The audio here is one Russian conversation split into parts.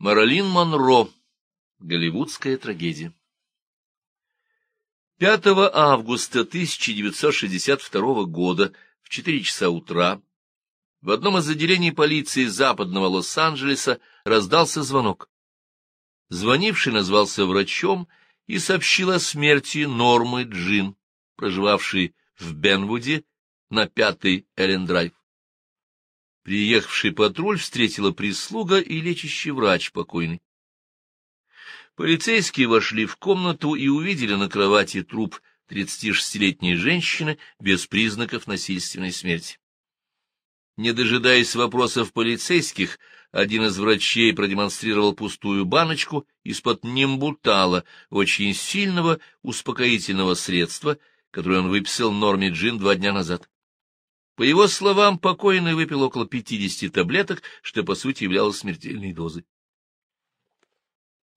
Маралин Монро. Голливудская трагедия. 5 августа 1962 года в 4 часа утра в одном из отделений полиции западного Лос-Анджелеса раздался звонок. Звонивший назвался врачом и сообщил о смерти Нормы Джин, проживавшей в Бенвуде на пятый Эллен-драйв. Приехавший патруль встретила прислуга и лечащий врач покойный. Полицейские вошли в комнату и увидели на кровати труп 36-летней женщины без признаков насильственной смерти. Не дожидаясь вопросов полицейских, один из врачей продемонстрировал пустую баночку из-под нимбутала, очень сильного успокоительного средства, которое он выписал Норме Джин два дня назад. По его словам, покойный выпил около 50 таблеток, что, по сути, являлось смертельной дозой.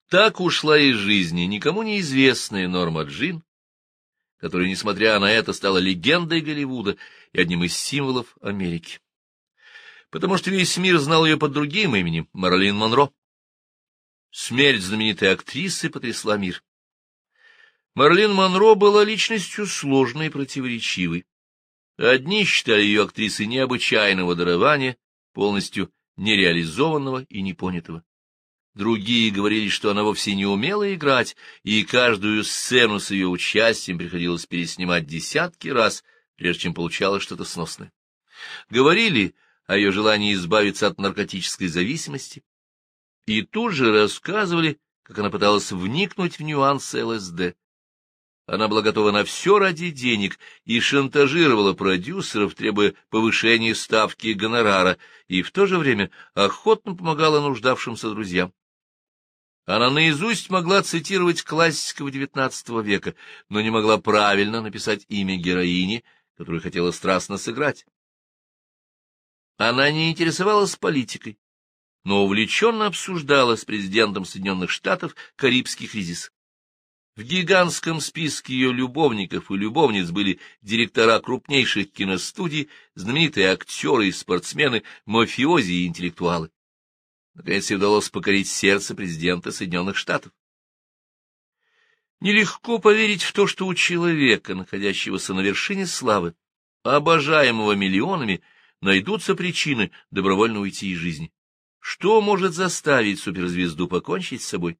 Так ушла из жизни никому неизвестная Норма Джин, которая, несмотря на это, стала легендой Голливуда и одним из символов Америки. Потому что весь мир знал ее под другим именем — Марлин Монро. Смерть знаменитой актрисы потрясла мир. Марлин Монро была личностью сложной и противоречивой. Одни считали ее актрисой необычайного дарования, полностью нереализованного и непонятого. Другие говорили, что она вовсе не умела играть, и каждую сцену с ее участием приходилось переснимать десятки раз, прежде чем получалось что-то сносное. Говорили о ее желании избавиться от наркотической зависимости, и тут же рассказывали, как она пыталась вникнуть в нюансы ЛСД. Она была готова на все ради денег и шантажировала продюсеров, требуя повышения ставки гонорара, и в то же время охотно помогала нуждавшимся друзьям. Она наизусть могла цитировать классиков XIX века, но не могла правильно написать имя героини, которую хотела страстно сыграть. Она не интересовалась политикой, но увлеченно обсуждала с президентом Соединенных Штатов Карибский кризис. В гигантском списке ее любовников и любовниц были директора крупнейших киностудий, знаменитые актеры и спортсмены, мафиози и интеллектуалы. Наконец ей удалось покорить сердце президента Соединенных Штатов. Нелегко поверить в то, что у человека, находящегося на вершине славы, обожаемого миллионами, найдутся причины добровольно уйти из жизни. Что может заставить суперзвезду покончить с собой?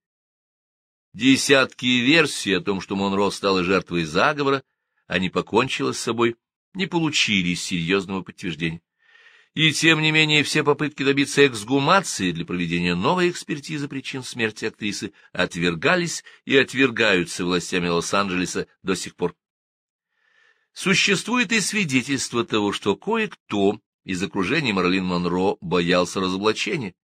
Десятки версий о том, что Монро стала жертвой заговора, а не покончила с собой, не получили серьезного подтверждения. И тем не менее все попытки добиться эксгумации для проведения новой экспертизы причин смерти актрисы отвергались и отвергаются властями Лос-Анджелеса до сих пор. Существует и свидетельство того, что кое-кто из окружения Марлин Монро боялся разоблачения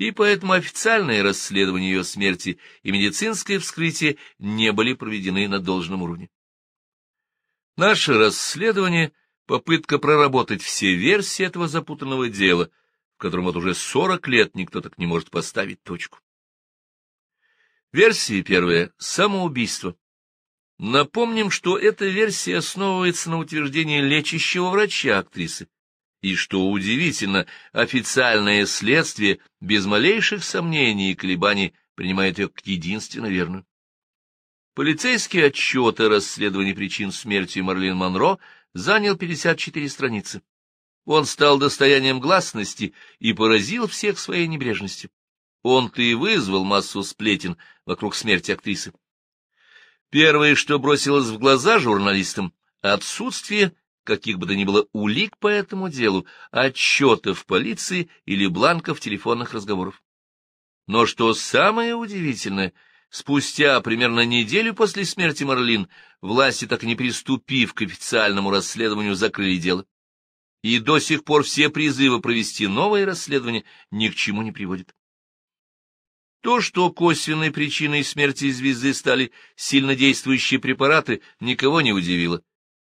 и поэтому официальное расследование ее смерти и медицинское вскрытие не были проведены на должном уровне. Наше расследование — попытка проработать все версии этого запутанного дела, в котором вот уже сорок лет никто так не может поставить точку. Версия первая — самоубийство. Напомним, что эта версия основывается на утверждении лечащего врача актрисы, и, что удивительно, официальное следствие без малейших сомнений и колебаний принимает ее как единственно верную. Отчет о расследовании причин смерти Марлин Монро занял 54 страницы. Он стал достоянием гласности и поразил всех своей небрежностью. Он-то и вызвал массу сплетен вокруг смерти актрисы. Первое, что бросилось в глаза журналистам — отсутствие каких бы то ни было улик по этому делу, отчетов полиции или бланков телефонных разговоров. Но что самое удивительное, спустя примерно неделю после смерти Марлин власти, так и не приступив к официальному расследованию, закрыли дело. И до сих пор все призывы провести новое расследование ни к чему не приводят. То, что косвенной причиной смерти звезды стали сильнодействующие препараты, никого не удивило.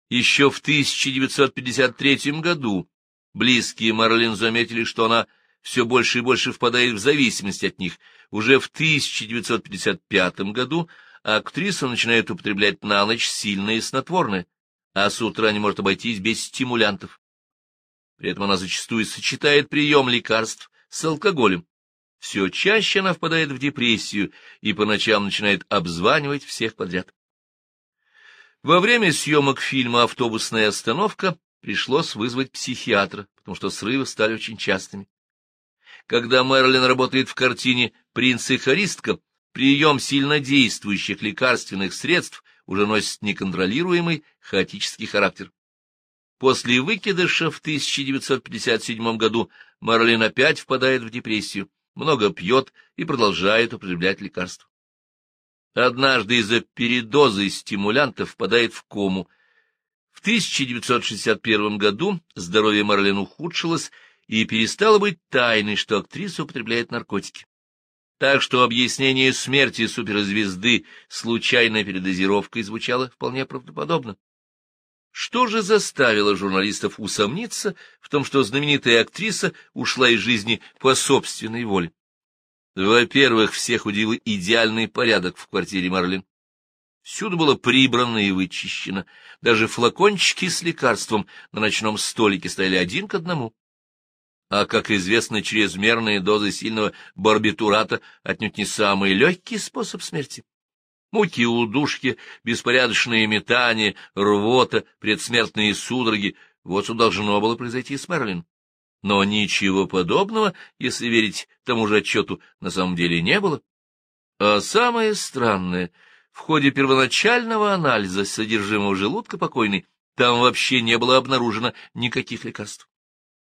Еще в 1953 году близкие Марлин заметили, что она все больше и больше впадает в зависимость от них. Уже в 1955 году актриса начинает употреблять на ночь сильное снотворное, а с утра не может обойтись без стимулянтов. При этом она зачастую сочетает прием лекарств с алкоголем. Все чаще она впадает в депрессию и по ночам начинает обзванивать всех подряд. Во время съемок фильма «Автобусная остановка» пришлось вызвать психиатра, потому что срывы стали очень частыми. Когда Мерлин работает в картине «Принц и хористка», прием сильнодействующих лекарственных средств уже носит неконтролируемый хаотический характер. После выкидыша в 1957 году Мерлин опять впадает в депрессию, много пьет и продолжает употреблять лекарства. Однажды из-за передоза стимулянтов впадает в кому. В 1961 году здоровье Марлен ухудшилось, и перестало быть тайной, что актриса употребляет наркотики. Так что объяснение смерти суперзвезды случайной передозировкой звучало вполне правдоподобно. Что же заставило журналистов усомниться в том, что знаменитая актриса ушла из жизни по собственной воле? Во-первых, всех удивил идеальный порядок в квартире Марлин. Всюду было прибрано и вычищено. Даже флакончики с лекарством на ночном столике стояли один к одному. А, как известно, чрезмерные дозы сильного барбитурата отнюдь не самый легкий способ смерти. Муки удушки, беспорядочные метания, рвота, предсмертные судороги — вот что должно было произойти с Мерлин. Но ничего подобного, если верить тому же отчету, на самом деле не было. А самое странное, в ходе первоначального анализа содержимого желудка покойной там вообще не было обнаружено никаких лекарств.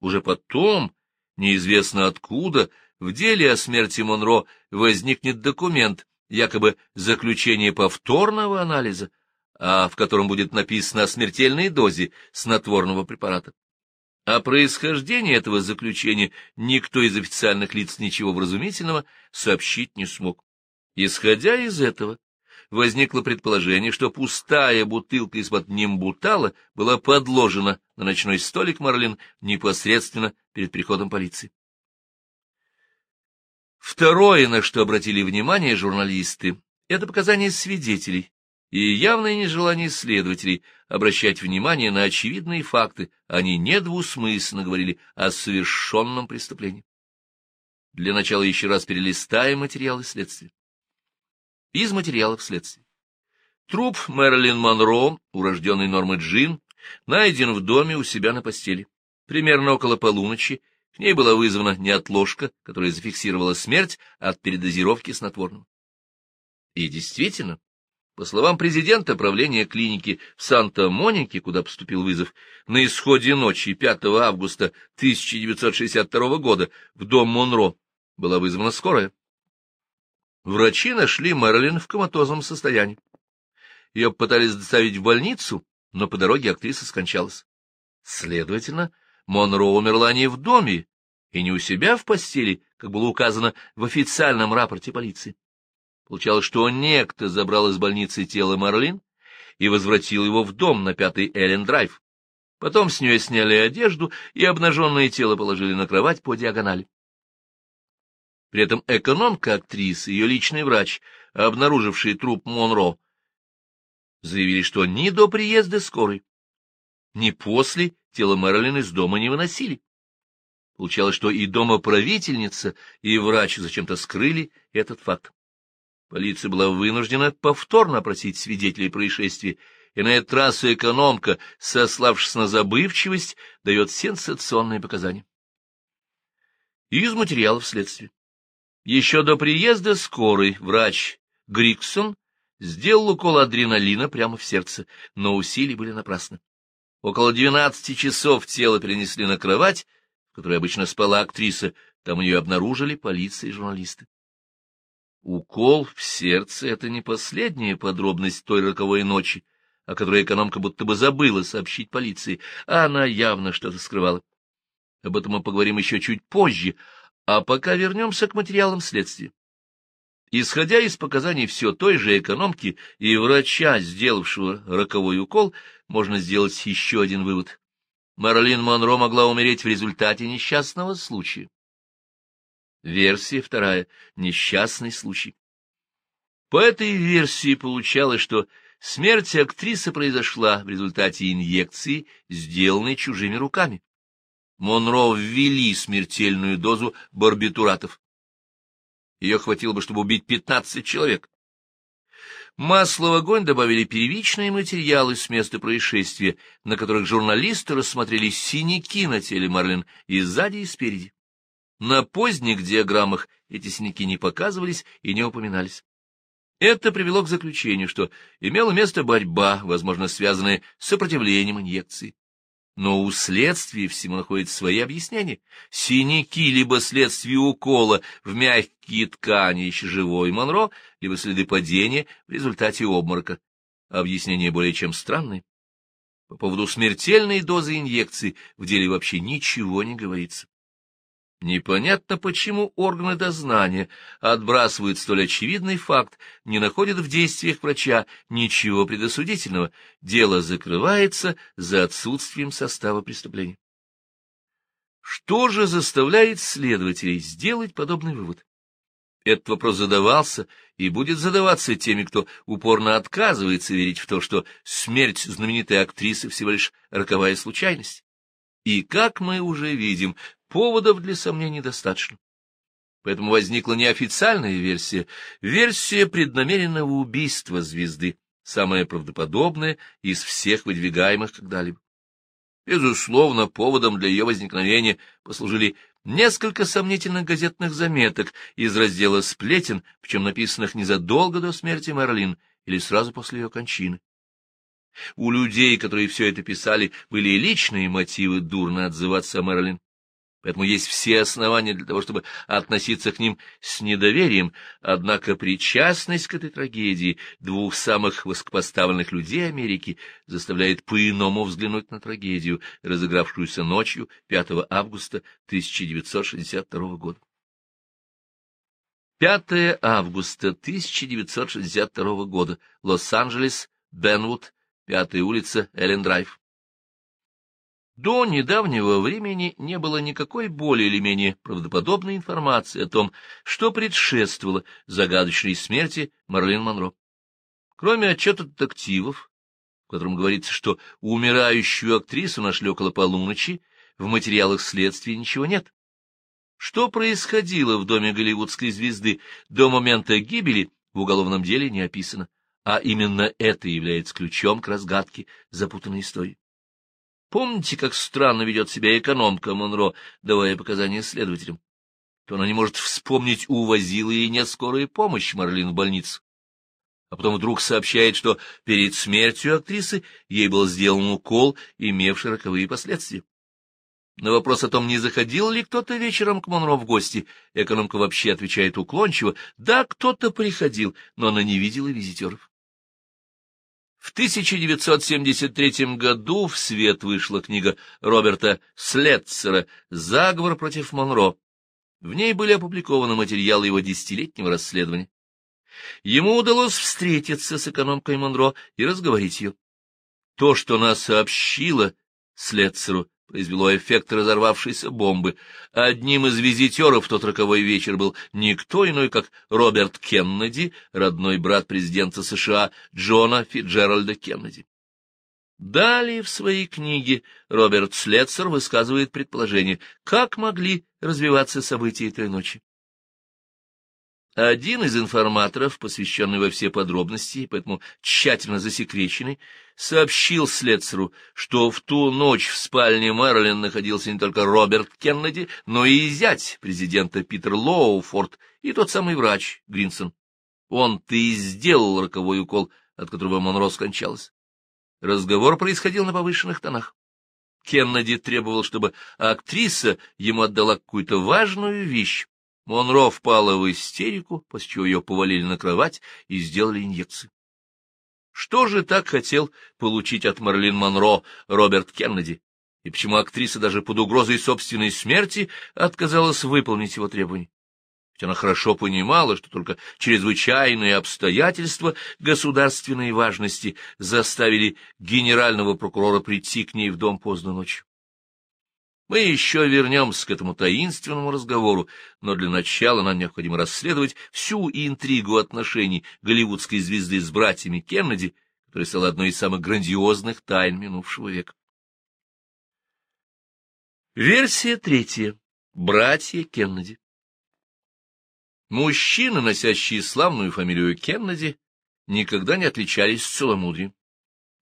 Уже потом, неизвестно откуда, в деле о смерти Монро возникнет документ, якобы заключение повторного анализа, а в котором будет написано о смертельной дозе снотворного препарата. О происхождении этого заключения никто из официальных лиц ничего вразумительного сообщить не смог. Исходя из этого, возникло предположение, что пустая бутылка из-под нимбутала была подложена на ночной столик Марлин непосредственно перед приходом полиции. Второе, на что обратили внимание журналисты, это показания свидетелей, и явное нежелание следователей обращать внимание на очевидные факты, они недвусмысленно говорили о совершенном преступлении. Для начала еще раз перелистаем материалы следствия. Из материалов следствия. Труп Мэрилин Монро, урожденный Нормы Джин, найден в доме у себя на постели. Примерно около полуночи к ней была вызвана неотложка, которая зафиксировала смерть от передозировки снотворным. И действительно, по словам президента правления клиники в Санта-Монике, куда поступил вызов, на исходе ночи 5 августа 1962 года в дом Монро была вызвана скорая. Врачи нашли Мэрилин в коматозном состоянии. Ее пытались доставить в больницу, но по дороге актриса скончалась. Следовательно, Монро умерла не в доме и не у себя в постели, как было указано в официальном рапорте полиции. Получалось, что некто забрал из больницы тело Марлин и возвратил его в дом на пятый Эллен-драйв. Потом с нее сняли одежду и обнаженное тело положили на кровать по диагонали. При этом экономка актрисы, ее личный врач, обнаруживший труп Монро, заявили, что ни до приезда скорой, ни после тело Мэрилин из дома не выносили. Получалось, что и домоправительница, и врач зачем-то скрыли этот факт. Полиция была вынуждена повторно опросить свидетелей происшествия, и на этот раз экономка, сославшись на забывчивость, дает сенсационные показания. Из материалов следствия. Еще до приезда скорой врач Гриксон сделал укол адреналина прямо в сердце, но усилия были напрасны. Около двенадцати часов тело перенесли на кровать, в которой обычно спала актриса, там ее обнаружили полиция и журналисты. Укол в сердце — это не последняя подробность той роковой ночи, о которой экономка будто бы забыла сообщить полиции, а она явно что-то скрывала. Об этом мы поговорим еще чуть позже, а пока вернемся к материалам следствия. Исходя из показаний все той же экономки и врача, сделавшего роковой укол, можно сделать еще один вывод. Марлин Монро могла умереть в результате несчастного случая. Версия вторая — несчастный случай. По этой версии получалось, что смерть актрисы произошла в результате инъекции, сделанной чужими руками. Монро ввели смертельную дозу барбитуратов. Ее хватило бы, чтобы убить пятнадцать человек. Масло в огонь добавили первичные материалы с места происшествия, на которых журналисты рассмотрели синяки на теле Марлен и сзади, и спереди. На поздних диаграммах эти синяки не показывались и не упоминались. Это привело к заключению, что имела место борьба, возможно, связанная с сопротивлением инъекции. Но у следствия всему находится свои объяснения. Синяки либо следствие укола в мягкие ткани еще живой Монро, либо следы падения в результате обморока. Объяснение более чем странное. По поводу смертельной дозы инъекции в деле вообще ничего не говорится. Непонятно, почему органы дознания отбрасывают столь очевидный факт, не находят в действиях врача ничего предосудительного, дело закрывается за отсутствием состава преступления. Что же заставляет следователей сделать подобный вывод? Этот вопрос задавался и будет задаваться теми, кто упорно отказывается верить в то, что смерть знаменитой актрисы всего лишь роковая случайность. И, как мы уже видим, Поводов для сомнений достаточно. Поэтому возникла неофициальная версия, версия преднамеренного убийства звезды, самая правдоподобная из всех выдвигаемых когда-либо. Безусловно, поводом для ее возникновения послужили несколько сомнительных газетных заметок из раздела «Сплетен», причем написанных незадолго до смерти Мерлин или сразу после ее кончины. У людей, которые все это писали, были личные мотивы дурно отзываться о Мерлин поэтому есть все основания для того, чтобы относиться к ним с недоверием, однако причастность к этой трагедии двух самых высокопоставленных людей Америки заставляет по-иному взглянуть на трагедию, разыгравшуюся ночью 5 августа 1962 года. 5 августа 1962 года. Лос-Анджелес, Бенвуд, 5 улица, Эллен-Драйв. До недавнего времени не было никакой более или менее правдоподобной информации о том, что предшествовало загадочной смерти Марлин Монро. Кроме отчета детективов, в котором говорится, что умирающую актрису нашли около полуночи, в материалах следствия ничего нет. Что происходило в доме голливудской звезды до момента гибели, в уголовном деле не описано, а именно это является ключом к разгадке запутанной истории. Помните, как странно ведет себя экономка Монро, давая показания следователям? То она не может вспомнить, увозила ей нет скорая помощь Марлин в больницу. А потом вдруг сообщает, что перед смертью актрисы ей был сделан укол, имевший роковые последствия. На вопрос о том, не заходил ли кто-то вечером к Монро в гости, экономка вообще отвечает уклончиво, да, кто-то приходил, но она не видела визитеров. В 1973 году в свет вышла книга Роберта Слетцера «Заговор против Монро». В ней были опубликованы материалы его десятилетнего расследования. Ему удалось встретиться с экономкой Монро и разговорить ее. То, что она сообщила Слетцеру, произвело эффект разорвавшейся бомбы. Одним из визитеров в тот роковой вечер был никто иной, как Роберт Кеннеди, родной брат президента США Джона Фиджеральда Кеннеди. Далее в своей книге Роберт Слетцер высказывает предположение, как могли развиваться события этой ночи. Один из информаторов, посвященный во все подробности поэтому тщательно засекреченный, сообщил Слецеру, что в ту ночь в спальне Мэрилин находился не только Роберт Кеннеди, но и зять президента Питер Лоуфорд и тот самый врач Гринсон. Он-то и сделал роковой укол, от которого Монро скончалась. Разговор происходил на повышенных тонах. Кеннеди требовал, чтобы актриса ему отдала какую-то важную вещь, Монро впала в истерику, после чего ее повалили на кровать и сделали инъекцию. Что же так хотел получить от Марлин Монро Роберт Кеннеди? И почему актриса даже под угрозой собственной смерти отказалась выполнить его требования? Ведь она хорошо понимала, что только чрезвычайные обстоятельства государственной важности заставили генерального прокурора прийти к ней в дом поздно ночью. Мы еще вернемся к этому таинственному разговору, но для начала нам необходимо расследовать всю интригу отношений голливудской звезды с братьями Кеннеди, которая стала одной из самых грандиозных тайн минувшего века. Версия третья. Братья Кеннеди. Мужчины, носящие славную фамилию Кеннеди, никогда не отличались целомудрием.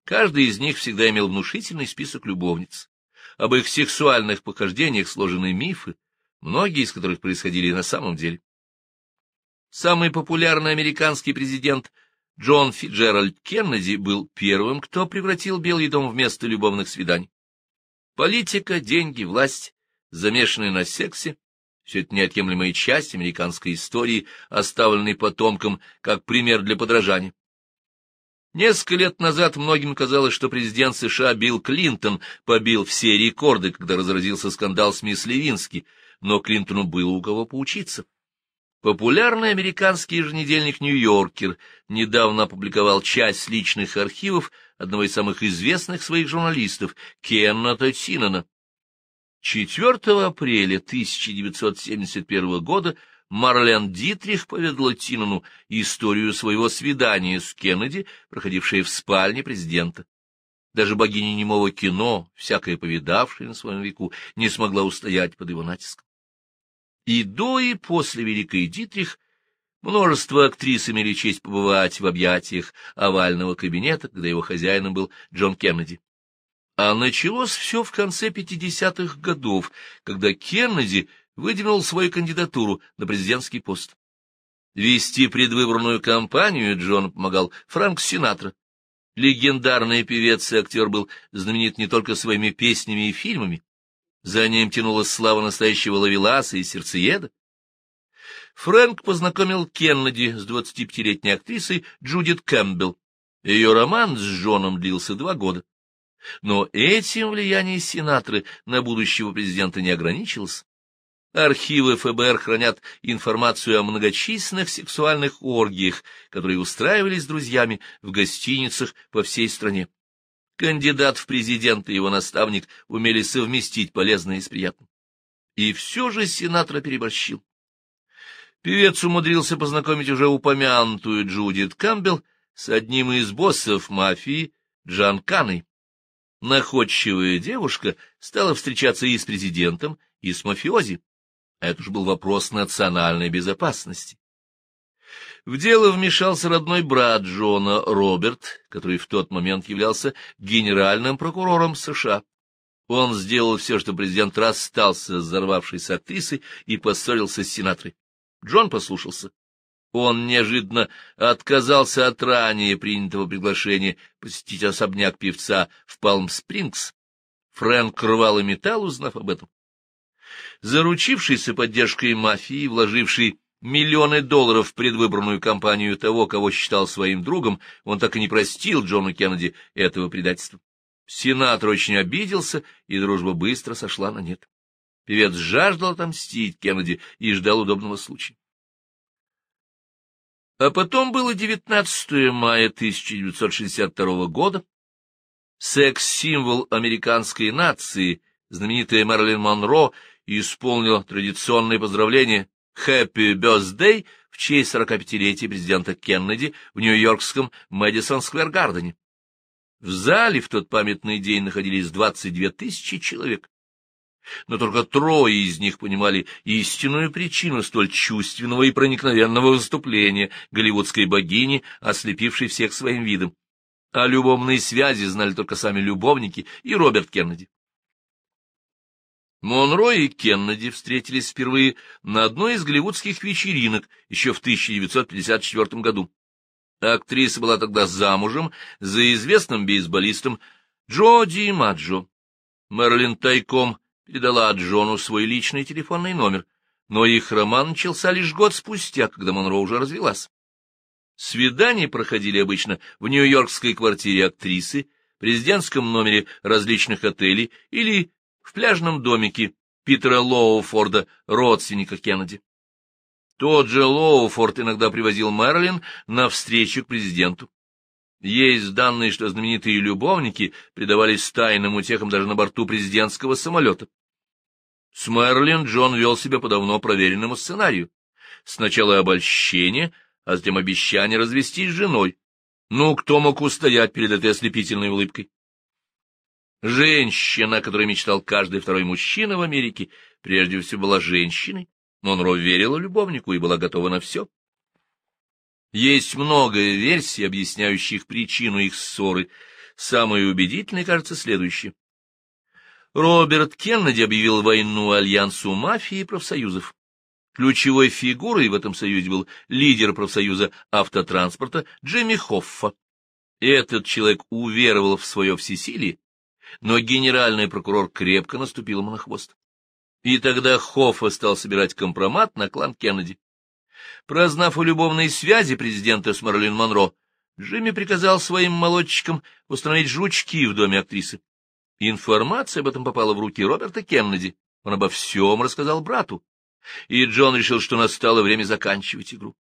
Каждый из них всегда имел внушительный список любовниц. Об их сексуальных похождениях сложены мифы, многие из которых происходили на самом деле. Самый популярный американский президент Джон Фиджеральд Кеннеди был первым, кто превратил Белый дом в место любовных свиданий. Политика, деньги, власть, замешанные на сексе, все это неотъемлемая часть американской истории, оставленной потомкам как пример для подражания. Несколько лет назад многим казалось, что президент США Билл Клинтон побил все рекорды, когда разразился скандал с мисс Левински, но Клинтону было у кого поучиться. Популярный американский еженедельник «Нью-Йоркер» недавно опубликовал часть личных архивов одного из самых известных своих журналистов, Кенната Тиннана. 4 апреля 1971 года Марлен Дитрих поведала Тинану историю своего свидания с Кеннеди, проходившее в спальне президента. Даже богиня немого кино, всякое повидавшая на своем веку, не смогла устоять под его натиском. И до и после Великой Дитрих множество актрис имели честь побывать в объятиях овального кабинета, когда его хозяином был Джон Кеннеди. А началось все в конце 50-х годов, когда Кеннеди выдвинул свою кандидатуру на президентский пост. Вести предвыборную кампанию Джон помогал Фрэнк Синатра. Легендарный певец и актер был знаменит не только своими песнями и фильмами. За ним тянулась слава настоящего лавеласа и сердцееда. Фрэнк познакомил Кеннеди с 25-летней актрисой Джудит Кэмпбелл. Ее роман с Джоном длился два года. Но этим влияние сенаторы на будущего президента не ограничилось. Архивы ФБР хранят информацию о многочисленных сексуальных оргиях, которые устраивались с друзьями в гостиницах по всей стране. Кандидат в президенты и его наставник умели совместить полезное с приятным. И все же сенатора переборщил. Певец умудрился познакомить уже упомянутую Джудит Кампбелл с одним из боссов мафии Джан Каной. Находчивая девушка стала встречаться и с президентом, и с мафиози. Это уж был вопрос национальной безопасности. В дело вмешался родной брат Джона, Роберт, который в тот момент являлся генеральным прокурором США. Он сделал все, что президент расстался с взорвавшейся актрисой и поссорился с сенаторой. Джон послушался. Он неожиданно отказался от ранее принятого приглашения посетить особняк певца в Палм-Спрингс. Фрэнк рвал и металл, узнав об этом. Заручившийся поддержкой мафии, вложивший миллионы долларов в предвыборную кампанию того, кого считал своим другом, он так и не простил Джону Кеннеди этого предательства. Сенатор очень обиделся, и дружба быстро сошла на нет. Певец жаждал отомстить Кеннеди и ждал удобного случая. А потом было 19 мая 1962 года. Секс-символ американской нации, знаменитая Мэрилин Монро, исполнила традиционное поздравление «Happy Birthday» в честь 45-летия президента Кеннеди в нью-йоркском Мэдисон-сквер-гардене. В зале в тот памятный день находились 22 тысячи человек но только трое из них понимали истинную причину столь чувственного и проникновенного выступления голливудской богини, ослепившей всех своим видом. О любовной связи знали только сами любовники и Роберт Кеннеди. Монро и Кеннеди встретились впервые на одной из голливудских вечеринок еще в 1954 году. Актриса была тогда замужем за известным бейсболистом Джо Ди Маджо. Мерлин тайком передала Джону свой личный телефонный номер, но их роман начался лишь год спустя, когда Монро уже развелась. Свидания проходили обычно в нью-йоркской квартире актрисы, президентском номере различных отелей или в пляжном домике Питера Лоуфорда, родственника Кеннеди. Тот же Лоуфорд иногда привозил Мэрилин на встречу к президенту. Есть данные, что знаменитые любовники предавались тайным утехам даже на борту президентского самолета. С Мерлин Джон вел себя по давно проверенному сценарию. Сначала обольщение, а затем обещание развестись с женой. Ну, кто мог устоять перед этой ослепительной улыбкой? Женщина, о которой мечтал каждый второй мужчина в Америке, прежде всего была женщиной, Монро верила любовнику и была готова на все. Есть много версий, объясняющих причину их ссоры. Самой убедительной кажется следующее. Роберт Кеннеди объявил войну альянсу мафии и профсоюзов. Ключевой фигурой в этом союзе был лидер профсоюза автотранспорта Джимми Хоффа. Этот человек уверовал в свое всесилие, но генеральный прокурор крепко наступил ему на хвост. И тогда Хоффа стал собирать компромат на клан Кеннеди. Прознав о любовной связи президента с Марлин Монро, Джимми приказал своим молодчикам установить жучки в доме актрисы. Информация об этом попала в руки Роберта Кеннеди. Он обо всем рассказал брату. И Джон решил, что настало время заканчивать игру.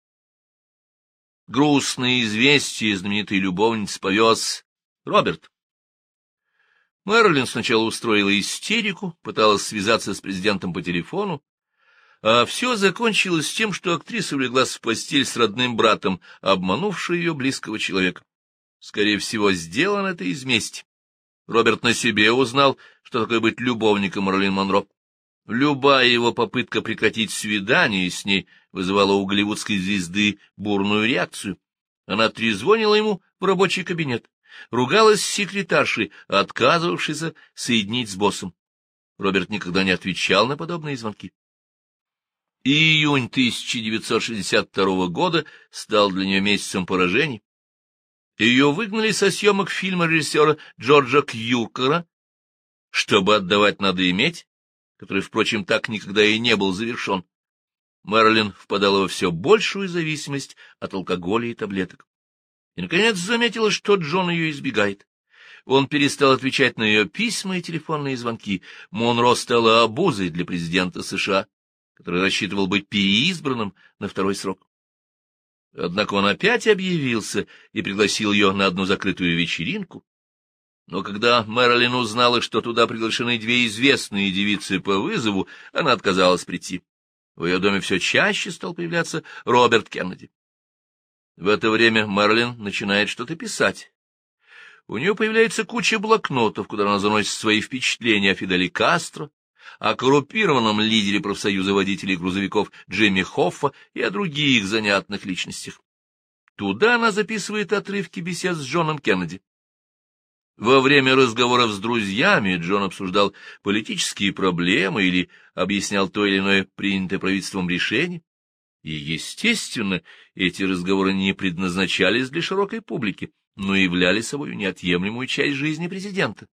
Грустные известия знаменитой любовницы повез Роберт. Мэрилин сначала устроила истерику, пыталась связаться с президентом по телефону, а все закончилось тем, что актриса улеглась в постель с родным братом, обманувший ее близкого человека. Скорее всего, сделано это из мести. Роберт на себе узнал, что такое быть любовником Марлин Монро. Любая его попытка прекратить свидание с ней вызывала у голливудской звезды бурную реакцию. Она трезвонила ему в рабочий кабинет, ругалась с секретаршей, отказывавшейся соединить с боссом. Роберт никогда не отвечал на подобные звонки. Июнь 1962 года стал для нее месяцем поражений. Ее выгнали со съемок фильма режиссера Джорджа Кьюкера «Чтобы отдавать, надо иметь», который, впрочем, так никогда и не был завершен. Мэрилин впадала во все большую зависимость от алкоголя и таблеток. И, наконец, заметила, что Джон ее избегает. Он перестал отвечать на ее письма и телефонные звонки. Монро стала обузой для президента США, который рассчитывал быть переизбранным на второй срок. Однако он опять объявился и пригласил ее на одну закрытую вечеринку. Но когда Мэрилин узнала, что туда приглашены две известные девицы по вызову, она отказалась прийти. В ее доме все чаще стал появляться Роберт Кеннеди. В это время Мэрилин начинает что-то писать. У нее появляется куча блокнотов, куда она заносит свои впечатления о Фиделе Кастро, о коррупированном лидере профсоюза водителей грузовиков Джимми Хоффа и о других занятных личностях. Туда она записывает отрывки бесед с Джоном Кеннеди. Во время разговоров с друзьями Джон обсуждал политические проблемы или объяснял то или иное принятое правительством решение. И, естественно, эти разговоры не предназначались для широкой публики, но являли собой неотъемлемую часть жизни президента.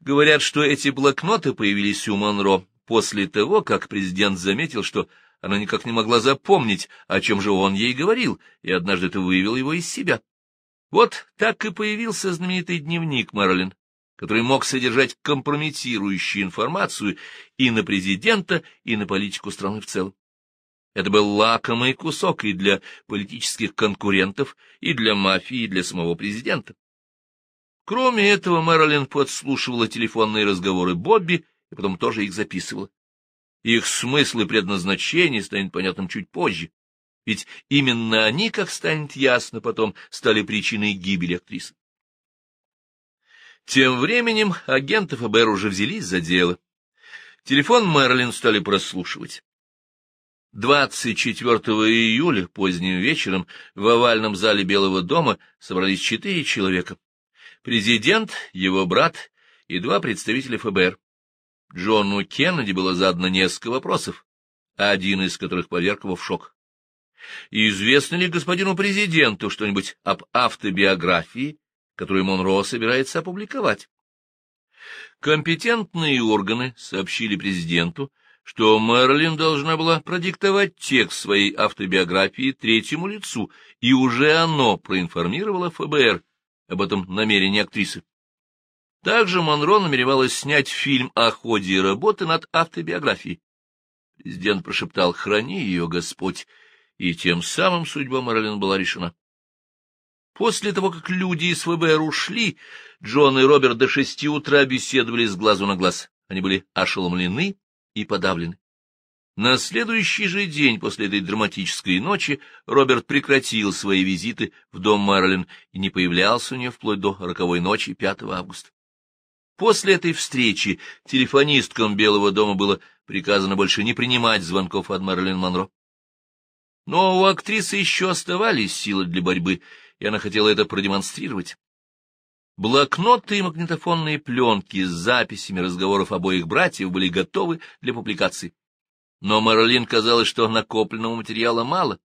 Говорят, что эти блокноты появились у Монро после того, как президент заметил, что она никак не могла запомнить, о чем же он ей говорил, и однажды это вывел его из себя. Вот так и появился знаменитый дневник Мэрилин, который мог содержать компрометирующую информацию и на президента, и на политику страны в целом. Это был лакомый кусок и для политических конкурентов, и для мафии, и для самого президента. Кроме этого, Мэрилин подслушивала телефонные разговоры Бобби и потом тоже их записывала. Их смысл и предназначение станет понятным чуть позже, ведь именно они, как станет ясно потом, стали причиной гибели актрисы. Тем временем агенты ФБР уже взялись за дело. Телефон Мэрилин стали прослушивать. 24 июля поздним вечером в овальном зале Белого дома собрались четыре человека президент, его брат и два представителя ФБР. Джону Кеннеди было задано несколько вопросов, один из которых поверг его в шок. Известно ли господину президенту что-нибудь об автобиографии, которую Монро собирается опубликовать? Компетентные органы сообщили президенту, что Мэрилин должна была продиктовать текст своей автобиографии третьему лицу, и уже оно проинформировало ФБР об этом намерении актрисы. Также Монро намеревалась снять фильм о ходе работы над автобиографией. Президент прошептал «Храни ее, Господь», и тем самым судьба Мэрилин была решена. После того, как люди из ФБР ушли, Джон и Роберт до шести утра беседовали с глазу на глаз. Они были ошеломлены и подавлены. На следующий же день после этой драматической ночи Роберт прекратил свои визиты в дом Мэрилин и не появлялся у нее вплоть до роковой ночи 5 августа. После этой встречи телефонисткам Белого дома было приказано больше не принимать звонков от Мэрилин Монро. Но у актрисы еще оставались силы для борьбы, и она хотела это продемонстрировать. Блокноты и магнитофонные пленки с записями разговоров обоих братьев были готовы для публикации. Но Мэрилин казалось, что накопленного материала мало.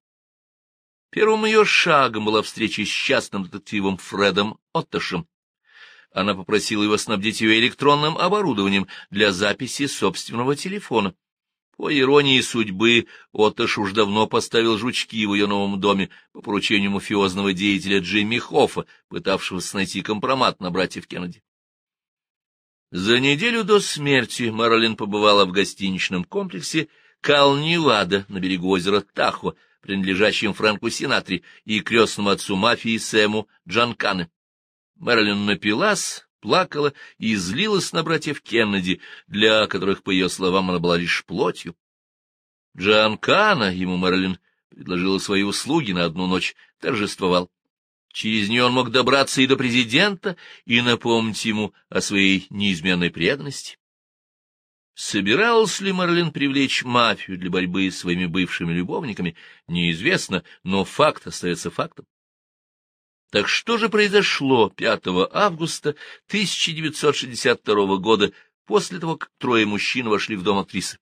Первым ее шагом была встреча с частным детективом Фредом Отташем. Она попросила его снабдить ее электронным оборудованием для записи собственного телефона. По иронии судьбы, Отташ уж давно поставил жучки в ее новом доме по поручению мафиозного деятеля Джимми Хоффа, пытавшегося найти компромат на братьев Кеннеди. За неделю до смерти Марлин побывала в гостиничном комплексе Кал-Невада на берегу озера Тахо, принадлежащем Фрэнку Синатри и крестному отцу мафии Сэму Джанкане. Мэрилин напилась, плакала и злилась на братьев Кеннеди, для которых, по ее словам, она была лишь плотью. Джан Кана, ему Мэрилин предложила свои услуги на одну ночь, торжествовал. Через нее он мог добраться и до президента, и напомнить ему о своей неизменной преданности. Собирался ли Марлин привлечь мафию для борьбы с своими бывшими любовниками, неизвестно, но факт остается фактом. Так что же произошло 5 августа 1962 года, после того, как трое мужчин вошли в дом актрисы?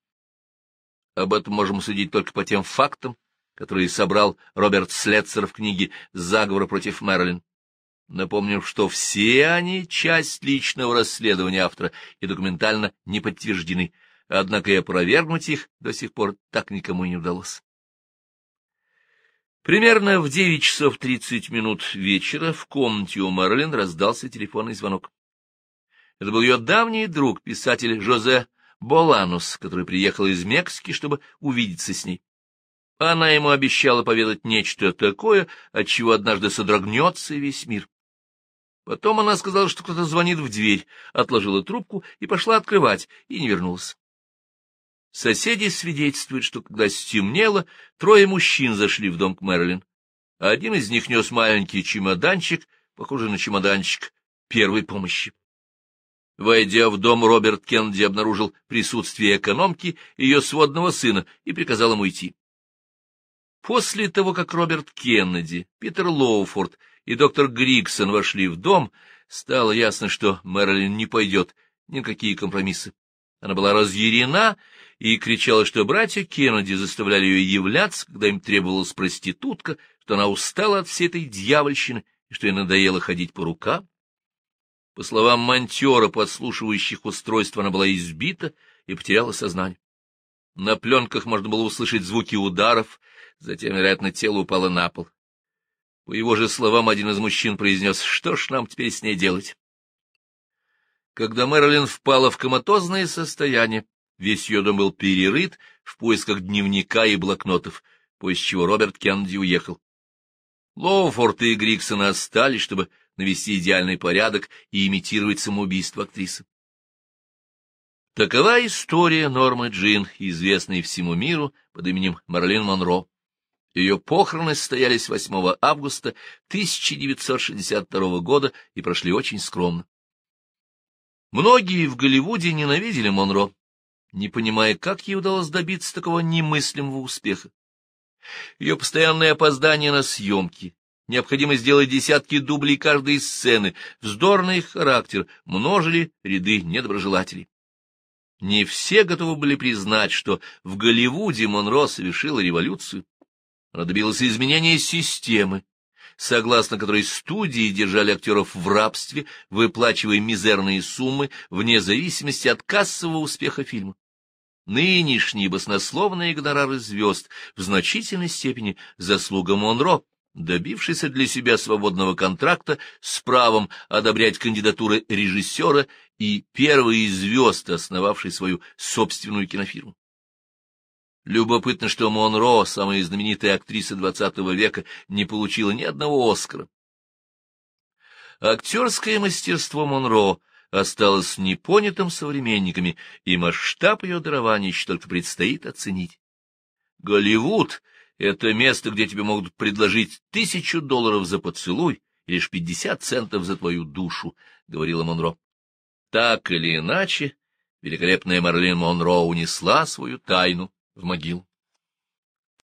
Об этом можем судить только по тем фактам, которые собрал Роберт Слетцер в книге «Заговор против Мэрилин». Напомним, что все они — часть личного расследования автора и документально не подтверждены, однако и опровергнуть их до сих пор так никому не удалось. Примерно в девять часов тридцать минут вечера в комнате у Марлин раздался телефонный звонок. Это был ее давний друг, писатель Жозе Боланус, который приехал из Мексики, чтобы увидеться с ней. Она ему обещала поведать нечто такое, от чего однажды содрогнется весь мир. Потом она сказала, что кто-то звонит в дверь, отложила трубку и пошла открывать, и не вернулась. Соседи свидетельствуют, что когда стемнело, трое мужчин зашли в дом к Мэрилин. Один из них нес маленький чемоданчик, похожий на чемоданчик первой помощи. Войдя в дом, Роберт Кеннеди обнаружил присутствие экономки ее сводного сына и приказал ему уйти. После того, как Роберт Кеннеди, Питер Лоуфорд и доктор Гриксон вошли в дом, стало ясно, что Мэрилин не пойдет ни на какие компромиссы. Она была разъярена и кричала, что братья Кеннеди заставляли ее являться, когда им требовалась проститутка, что она устала от всей этой дьявольщины и что ей надоело ходить по рукам. По словам монтера, подслушивающих устройств, она была избита и потеряла сознание. На пленках можно было услышать звуки ударов, затем, вероятно, тело упало на пол. По его же словам, один из мужчин произнес, что ж нам теперь с ней делать? Когда Мэрилин впала в коматозное состояние, Весь ее дом был перерыт в поисках дневника и блокнотов, после чего Роберт Кеннеди уехал. Лоуфорд и Гриксон остались, чтобы навести идеальный порядок и имитировать самоубийство актрисы. Такова история Нормы Джин, известной всему миру под именем Марлин Монро. Ее похороны состоялись 8 августа 1962 года и прошли очень скромно. Многие в Голливуде ненавидели Монро, не понимая, как ей удалось добиться такого немыслимого успеха. Ее постоянное опоздание на съемки, необходимость сделать десятки дублей каждой сцены, вздорный характер множили ряды недоброжелателей. Не все готовы были признать, что в Голливуде Монро совершила революцию. Она добилась изменения системы, согласно которой студии держали актеров в рабстве, выплачивая мизерные суммы вне зависимости от кассового успеха фильма. Нынешние баснословные гонорары звезд в значительной степени заслуга Монро, добившийся для себя свободного контракта с правом одобрять кандидатуры режиссера и первые звезды, основавшей свою собственную кинофирму. Любопытно, что Монро, самая знаменитая актриса XX века, не получила ни одного Оскара. Актерское мастерство Монро — осталось непонятым современниками, и масштаб ее дарования еще только предстоит оценить. Голливуд — это место, где тебе могут предложить тысячу долларов за поцелуй и лишь пятьдесят центов за твою душу, — говорила Монро. Так или иначе, великолепная Марлин Монро унесла свою тайну в могилу.